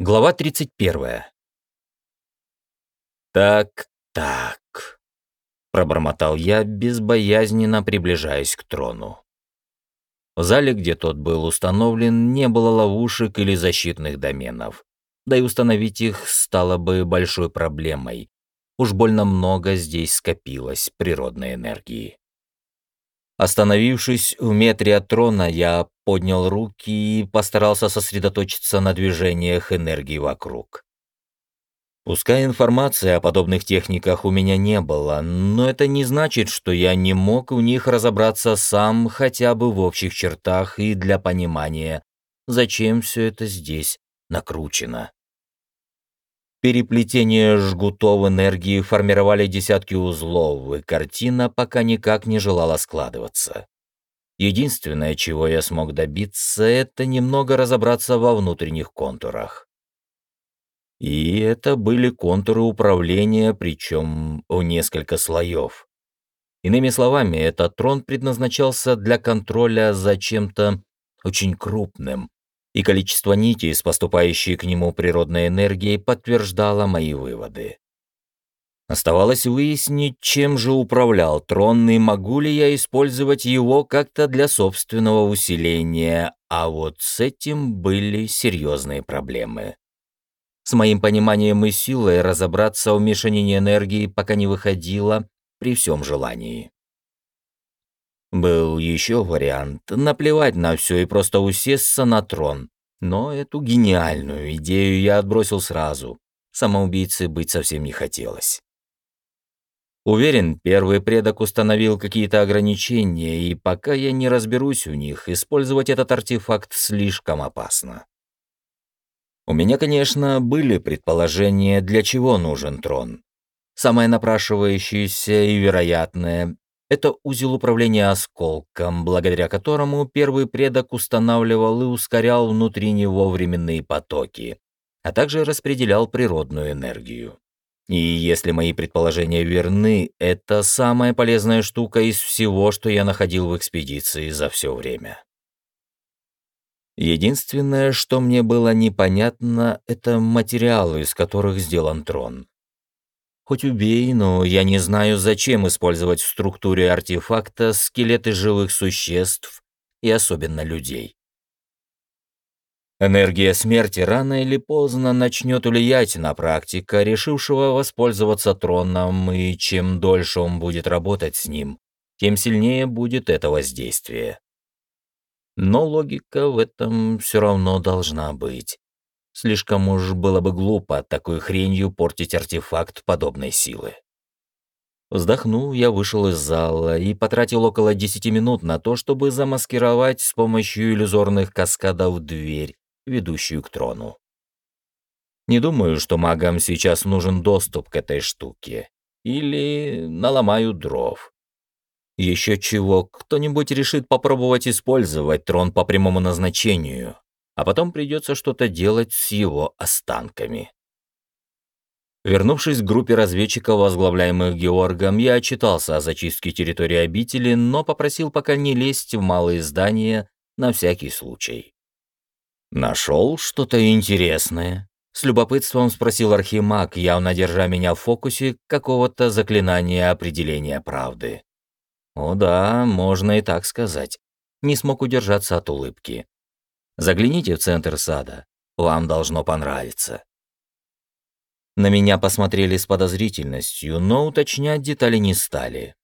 Глава 31. «Так, так», — пробормотал я, безбоязненно приближаясь к трону. В зале, где тот был установлен, не было ловушек или защитных доменов, да и установить их стало бы большой проблемой. Уж больно много здесь скопилось природной энергии. Остановившись в метре от трона, я поднял руки и постарался сосредоточиться на движениях энергии вокруг. Пускай информации о подобных техниках у меня не было, но это не значит, что я не мог в них разобраться сам хотя бы в общих чертах и для понимания, зачем все это здесь накручено. Переплетение жгутов энергии формировали десятки узлов, и картина пока никак не желала складываться. Единственное, чего я смог добиться, это немного разобраться во внутренних контурах. И это были контуры управления, причем у несколько слоев. Иными словами, этот трон предназначался для контроля за чем-то очень крупным, и количество нитей с поступающей к нему природной энергией подтверждало мои выводы. Оставалось выяснить, чем же управлял трон и могу ли я использовать его как-то для собственного усиления, а вот с этим были серьезные проблемы. С моим пониманием и силой разобраться в мешанине энергии пока не выходило при всем желании. Был еще вариант — наплевать на все и просто усесться на трон. Но эту гениальную идею я отбросил сразу. Самоубийцы быть совсем не хотелось. Уверен, первый предок установил какие-то ограничения, и пока я не разберусь в них, использовать этот артефакт слишком опасно. У меня, конечно, были предположения, для чего нужен трон. Самое напрашивающееся и вероятное это узел управления осколком, благодаря которому первый предок устанавливал и ускорял внутри него временные потоки, а также распределял природную энергию. И если мои предположения верны, это самая полезная штука из всего, что я находил в экспедиции за все время. Единственное, что мне было непонятно, это материалы, из которых сделан трон. Хоть убей, но я не знаю, зачем использовать в структуре артефакта скелеты живых существ и особенно людей. Энергия смерти рано или поздно начнет влиять на практика, решившего воспользоваться троном, и чем дольше он будет работать с ним, тем сильнее будет это воздействие. Но логика в этом все равно должна быть. Слишком уж было бы глупо такой хренью портить артефакт подобной силы. Вздохнув, я вышел из зала и потратил около десяти минут на то, чтобы замаскировать с помощью иллюзорных каскадов дверь, ведущую к трону. Не думаю, что магам сейчас нужен доступ к этой штуке. Или наломаю дров. Еще чего, кто-нибудь решит попробовать использовать трон по прямому назначению, а потом придется что-то делать с его останками. Вернувшись к группе разведчиков, возглавляемых Георгом, я отчитался о зачистке территории обители, но попросил пока не лезть в малые здания на всякий случай. «Нашел что-то интересное?» С любопытством спросил Архимаг, явно держа меня в фокусе какого-то заклинания определения правды. «О да, можно и так сказать». Не смог удержаться от улыбки. Загляните в центр сада. Вам должно понравиться». На меня посмотрели с подозрительностью, но уточнять детали не стали.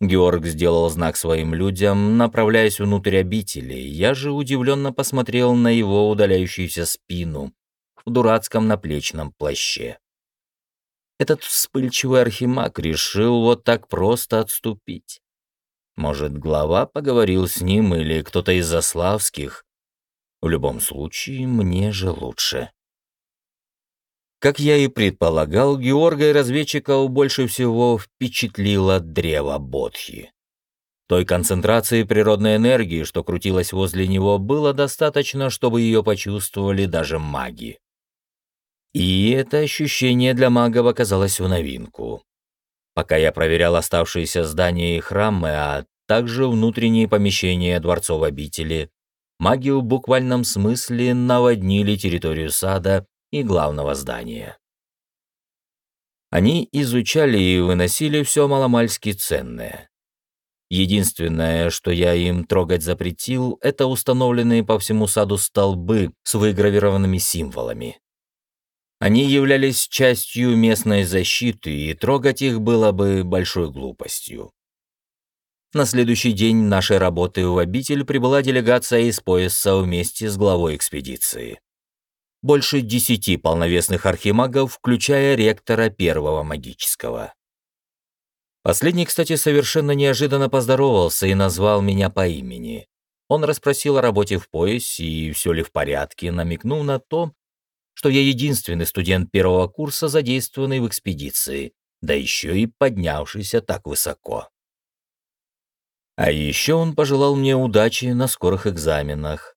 Георг сделал знак своим людям, направляясь внутрь обители. Я же удивленно посмотрел на его удаляющуюся спину в дурацком наплечном плаще. Этот вспыльчивый архимаг решил вот так просто отступить. Может, глава поговорил с ним или кто-то из заславских, в любом случае, мне же лучше. Как я и предполагал, Георга и разведчиков больше всего впечатлило древо Бодхи. Той концентрации природной энергии, что крутилась возле него, было достаточно, чтобы ее почувствовали даже маги. И это ощущение для магов оказалось в новинку. Пока я проверял оставшиеся здания и храмы, а также внутренние помещения дворцов обители, маги в буквальном смысле наводнили территорию сада и главного здания. Они изучали и выносили все маломальски ценное. Единственное, что я им трогать запретил, это установленные по всему саду столбы с выгравированными символами. Они являлись частью местной защиты, и трогать их было бы большой глупостью. На следующий день нашей работы в обитель прибыла делегация из пояса вместе с главой экспедиции. Больше десяти полновесных архимагов, включая ректора первого магического. Последний, кстати, совершенно неожиданно поздоровался и назвал меня по имени. Он расспросил о работе в поясе и все ли в порядке, намекнув на то, что я единственный студент первого курса, задействованный в экспедиции, да еще и поднявшийся так высоко. А еще он пожелал мне удачи на скорых экзаменах.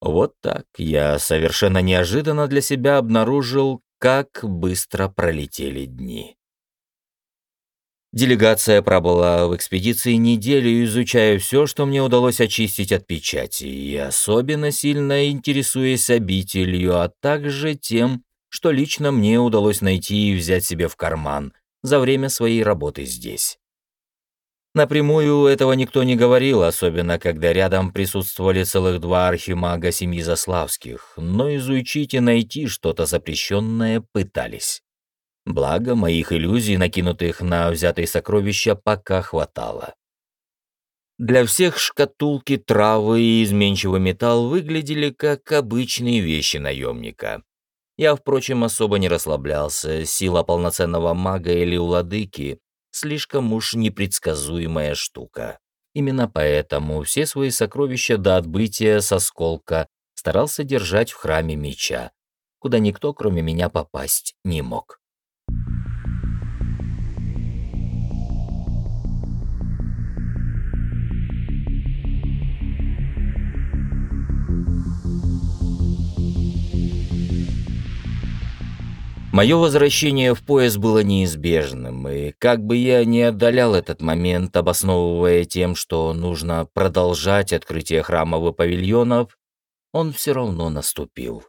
Вот так я совершенно неожиданно для себя обнаружил, как быстро пролетели дни. Делегация пробыла в экспедиции неделю, изучая все, что мне удалось очистить от печати, и особенно сильно интересуясь обителью, а также тем, что лично мне удалось найти и взять себе в карман за время своей работы здесь. Напрямую этого никто не говорил, особенно когда рядом присутствовали целых два архимага семьи Заславских, но изучить и найти что-то запрещенное пытались. Благо, моих иллюзий, накинутых на взятые сокровища, пока хватало. Для всех шкатулки, травы и изменчивый металл выглядели как обычные вещи наемника. Я, впрочем, особо не расслаблялся. Сила полноценного мага или уладыки — слишком уж непредсказуемая штука. Именно поэтому все свои сокровища до отбытия со сколка старался держать в храме меча, куда никто, кроме меня, попасть не мог. Мое возвращение в пояс было неизбежным, и как бы я ни отдалял этот момент, обосновывая тем, что нужно продолжать открытие храмов и павильонов, он все равно наступил.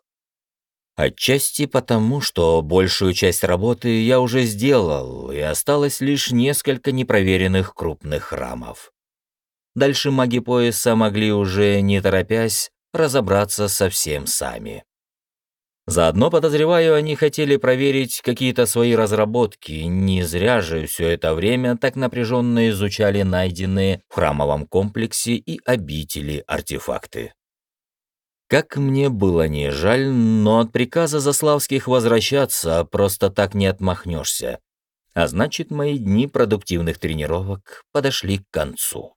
Отчасти потому, что большую часть работы я уже сделал, и осталось лишь несколько непроверенных крупных храмов. Дальше маги пояса могли уже, не торопясь, разобраться совсем сами. Заодно, подозреваю, они хотели проверить какие-то свои разработки. Не зря же все это время так напряженно изучали найденные в храмовом комплексе и обители артефакты. Как мне было не жаль, но от приказа Заславских возвращаться просто так не отмахнешься. А значит, мои дни продуктивных тренировок подошли к концу.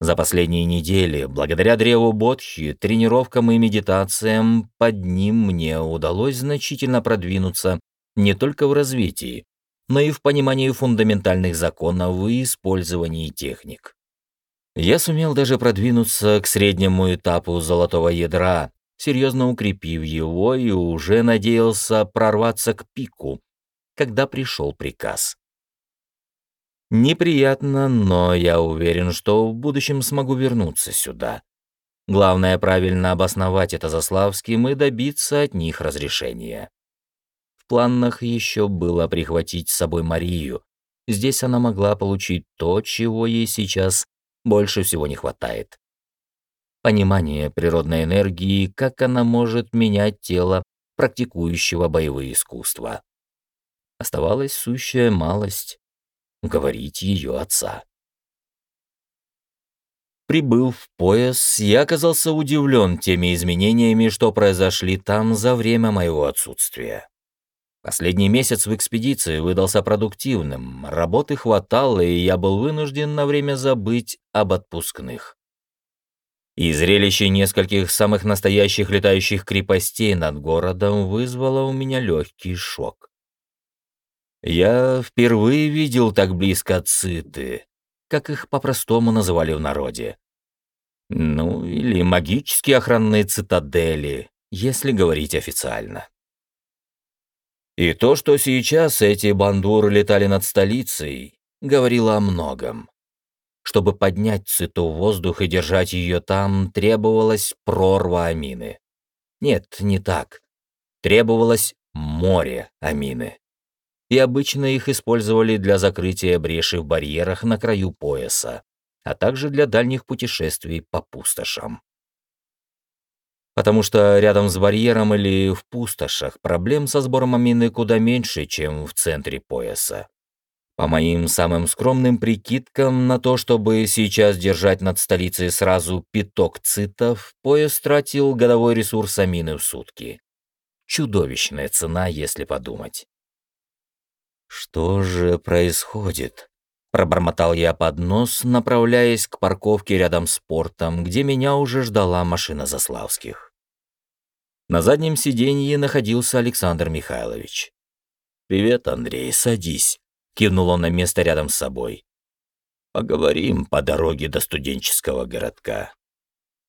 За последние недели, благодаря древу Бодхи, тренировкам и медитациям, под ним мне удалось значительно продвинуться не только в развитии, но и в понимании фундаментальных законов и использовании техник. Я сумел даже продвинуться к среднему этапу золотого ядра, серьезно укрепив его и уже надеялся прорваться к пику, когда пришел приказ. Неприятно, но я уверен, что в будущем смогу вернуться сюда. Главное правильно обосновать это Заславским и добиться от них разрешения. В планах еще было прихватить с собой Марию. Здесь она могла получить то, чего ей сейчас больше всего не хватает. Понимание природной энергии, как она может менять тело практикующего боевые искусства. Оставалась сущая малость говорить ее отца. Прибыв в пояс, я оказался удивлен теми изменениями, что произошли там за время моего отсутствия. Последний месяц в экспедиции выдался продуктивным, работы хватало, и я был вынужден на время забыть об отпускных. И зрелище нескольких самых настоящих летающих крепостей над городом вызвало у меня легкий шок. Я впервые видел так близко циты, как их по-простому называли в народе. Ну, или магические охранные цитадели, если говорить официально. И то, что сейчас эти бандуры летали над столицей, говорило о многом. Чтобы поднять циту в воздух и держать ее там, требовалась прорва амины. Нет, не так. Требовалось море амины. И обычно их использовали для закрытия бреши в барьерах на краю пояса, а также для дальних путешествий по пустошам. Потому что рядом с барьером или в пустошах проблем со сбором амины куда меньше, чем в центре пояса. По моим самым скромным прикидкам, на то, чтобы сейчас держать над столицей сразу пяток цитов, пояс тратил годовой ресурс амины в сутки. Чудовищная цена, если подумать. «Что же происходит?» Пробормотал я под нос, направляясь к парковке рядом с портом, где меня уже ждала машина Заславских. На заднем сиденье находился Александр Михайлович. «Привет, Андрей, садись», — кивнул он на место рядом с собой. «Поговорим по дороге до студенческого городка».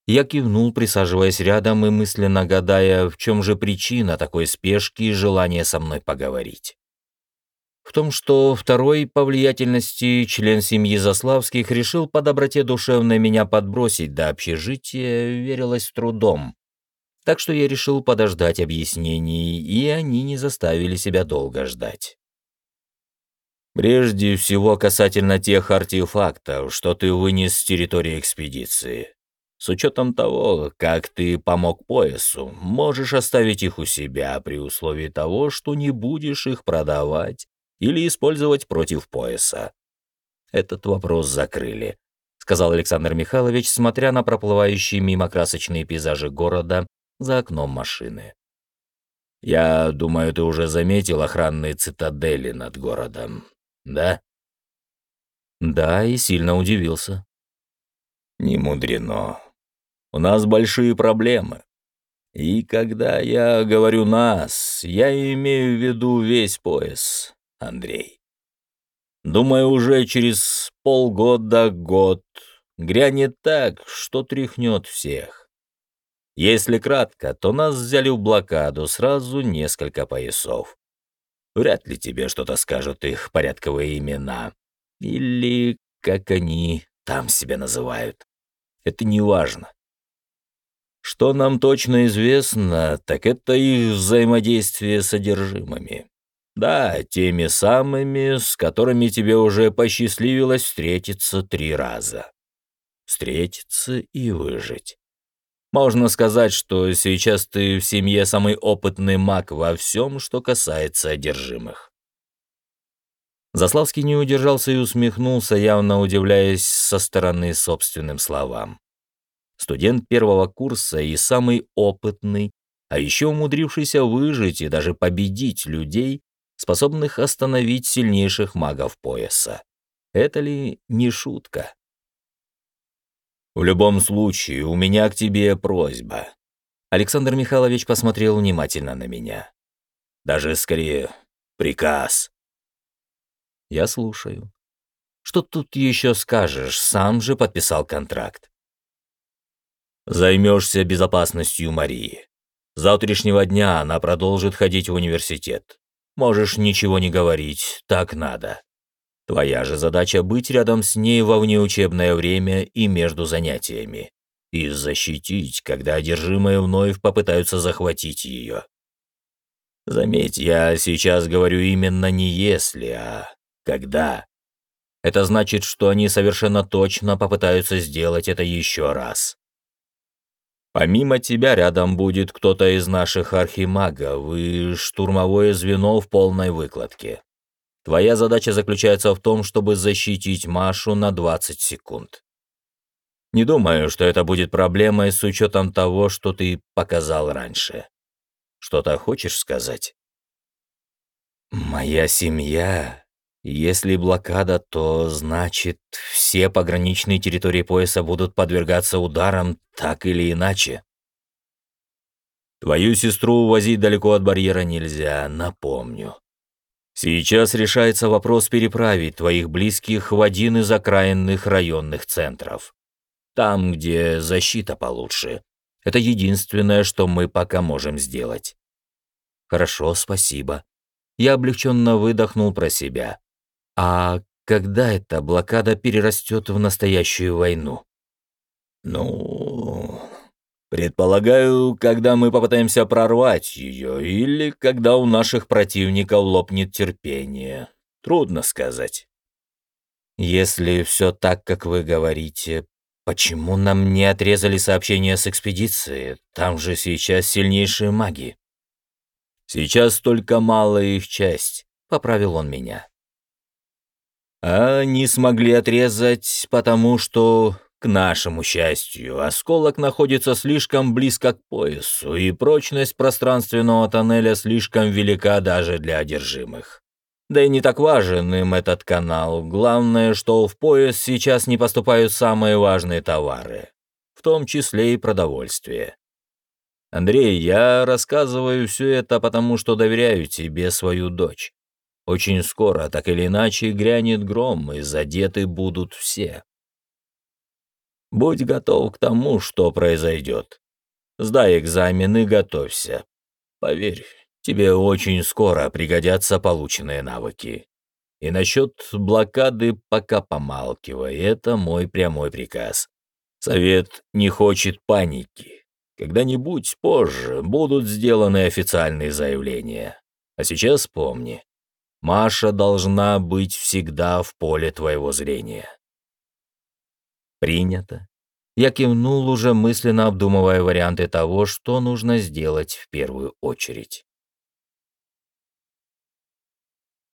Я кивнул, присаживаясь рядом и мысленно гадая, в чем же причина такой спешки и желания со мной поговорить. В том, что второй по влиятельности член семьи Заславских решил по доброте душевной меня подбросить до общежития, верилось трудом. Так что я решил подождать объяснений, и они не заставили себя долго ждать. Прежде всего касательно тех артефактов, что ты вынес с территории экспедиции. С учетом того, как ты помог поясу, можешь оставить их у себя при условии того, что не будешь их продавать или использовать против пояса. Этот вопрос закрыли, сказал Александр Михайлович, смотря на проплывающие мимо красочные пейзажи города за окном машины. Я думаю, ты уже заметил охранные цитадели над городом, да? Да, и сильно удивился. Не мудрено. У нас большие проблемы. И когда я говорю «нас», я имею в виду весь пояс. Андрей. Думаю, уже через полгода-год грянет так, что тряхнет всех. Если кратко, то нас взяли в блокаду сразу несколько поясов. Вряд ли тебе что-то скажут их порядковые имена. Или как они там себя называют. Это не важно. Что нам точно известно, так это их взаимодействие с содержимыми. Да, теми самыми, с которыми тебе уже посчастливилось встретиться три раза. Встретиться и выжить. Можно сказать, что сейчас ты в семье самый опытный маг во всем, что касается одержимых. Заславский не удержался и усмехнулся, явно удивляясь со стороны собственным словам. Студент первого курса и самый опытный, а еще умудрившийся выжить и даже победить людей, способных остановить сильнейших магов пояса. Это ли не шутка? «В любом случае, у меня к тебе просьба». Александр Михайлович посмотрел внимательно на меня. «Даже скорее приказ». «Я слушаю. Что тут еще скажешь? Сам же подписал контракт». «Займешься безопасностью Марии. С завтрашнего дня она продолжит ходить в университет. Можешь ничего не говорить, так надо. Твоя же задача быть рядом с ней во внеучебное время и между занятиями. И защитить, когда одержимые вновь попытаются захватить ее. Заметь, я сейчас говорю именно не если, а когда. Это значит, что они совершенно точно попытаются сделать это еще раз. Помимо тебя рядом будет кто-то из наших архимагов и штурмовое звено в полной выкладке. Твоя задача заключается в том, чтобы защитить Машу на 20 секунд. Не думаю, что это будет проблемой с учетом того, что ты показал раньше. Что-то хочешь сказать? Моя семья если блокада, то значит, все пограничные территории пояса будут подвергаться ударам так или иначе. Твою сестру увозить далеко от барьера нельзя, напомню. Сейчас решается вопрос переправить твоих близких в один из окраинных районных центров. Там, где защита получше. Это единственное, что мы пока можем сделать. Хорошо, спасибо. Я облегченно выдохнул про себя. А когда эта блокада перерастет в настоящую войну? Ну, Предполагаю, когда мы попытаемся прорвать ее, или когда у наших противников лопнет терпение. Трудно сказать. Если все так, как вы говорите, почему нам не отрезали сообщение с экспедиции? Там же сейчас сильнейшие маги. Сейчас только малая их часть, поправил он меня. А не смогли отрезать, потому что к нашему счастью, осколок находится слишком близко к поясу, и прочность пространственного тоннеля слишком велика даже для одержимых. Да и не так важен им этот канал. Главное, что в пояс сейчас не поступают самые важные товары, в том числе и продовольствие. Андрей, я рассказываю все это потому, что доверяю тебе свою дочь. Очень скоро, так или иначе, грянет гром, и задеты будут все. Будь готов к тому, что произойдет. Сдай экзамен и готовься. Поверь, тебе очень скоро пригодятся полученные навыки. И насчет блокады пока помалкивай, это мой прямой приказ. Совет не хочет паники. Когда-нибудь позже будут сделаны официальные заявления. А сейчас помни, Маша должна быть всегда в поле твоего зрения. Принято. Я кивнул, уже мысленно обдумывая варианты того, что нужно сделать в первую очередь.